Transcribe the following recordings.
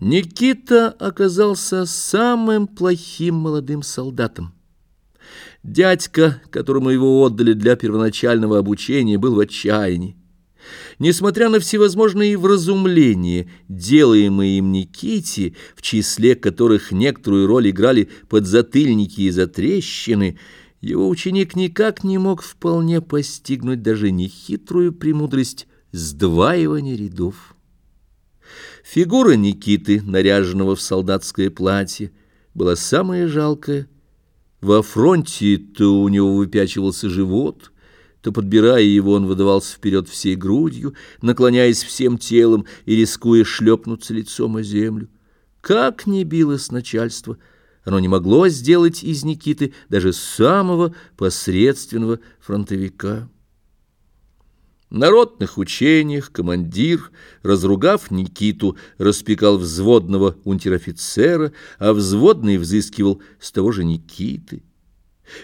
Никита оказался самым плохим молодым солдатом. Дядька, которому его отдали для первоначального обучения, был в отчаянии. Несмотря на всевозможные вразумления, делаемые им Никите, в числе которых некоторую роль играли подзатыльники и затрещины, его ученик никак не мог вполне постигнуть даже нехитрую премудрость сдваивания рядов. Фигура Никиты, наряженного в солдатское платье, была самая жалкая. Во фронте то у него выпячивался живот, то, подбирая его, он выдавался вперед всей грудью, наклоняясь всем телом и рискуя шлепнуться лицом о землю. Как ни билось начальство, оно не могло сделать из Никиты даже самого посредственного фронтовика. На ротных учениях командир, разругав Никиту, распекал взводного унтер-офицера, а взводный взыскивал с того же Никиты.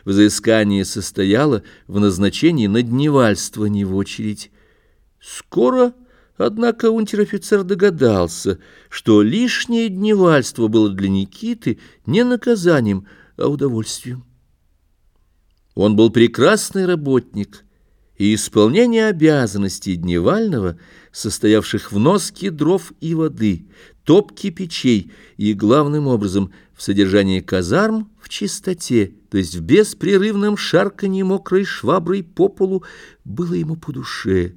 Взыскание состояло в назначении на дневальствование в очередь. Скоро, однако, унтер-офицер догадался, что лишнее дневальство было для Никиты не наказанием, а удовольствием. Он был прекрасный работник — и исполнение обязанностей дневального, состоявших в носке дров и воды, топке печей и, главным образом, в содержании казарм в чистоте, то есть в беспрерывном шарканье мокрой шваброй по полу, было ему по душе.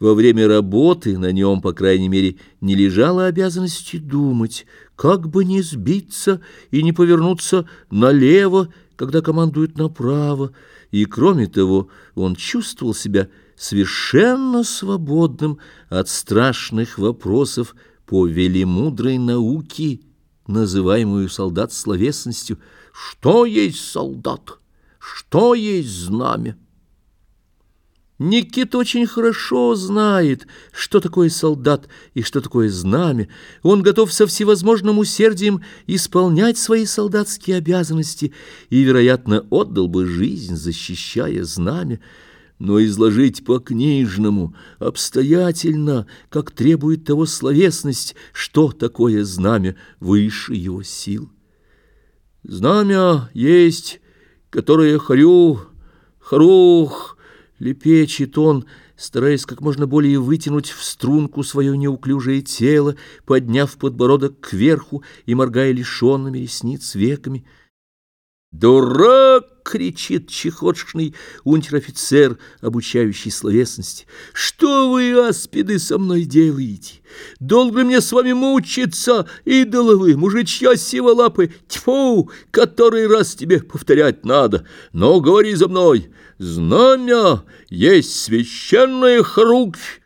Во время работы на нем, по крайней мере, не лежала обязанности думать, как бы не сбиться и не повернуться налево, когда командуют направо, и, кроме того, он чувствовал себя совершенно свободным от страшных вопросов по велимудрой науке, называемую солдат словесностью «Что есть солдат? Что есть знамя?» Никит очень хорошо знает, что такое солдат и что такое знамя. Он готов со всевозможным усердием исполнять свои солдатские обязанности и, вероятно, отдал бы жизнь, защищая знамя. Но изложить по-книжному, обстоятельно, как требует того словесность, что такое знамя выше его сил. Знамя есть, которое хорю, хорух, Лепечет он, стараясь как можно более вытянуть в струнку свое неуклюжее тело, подняв подбородок кверху и моргая лишенными ресниц веками. «Дурак!» — кричит чехотшный унтер-офицер, обучающий словесности. «Что вы, аспиды, со мной делаете? Долго мне с вами мучиться, идолы вы, мужичья сиволапы, тьфу, который раз тебе повторять надо. Но говори за мной, знамя есть священная хруквь,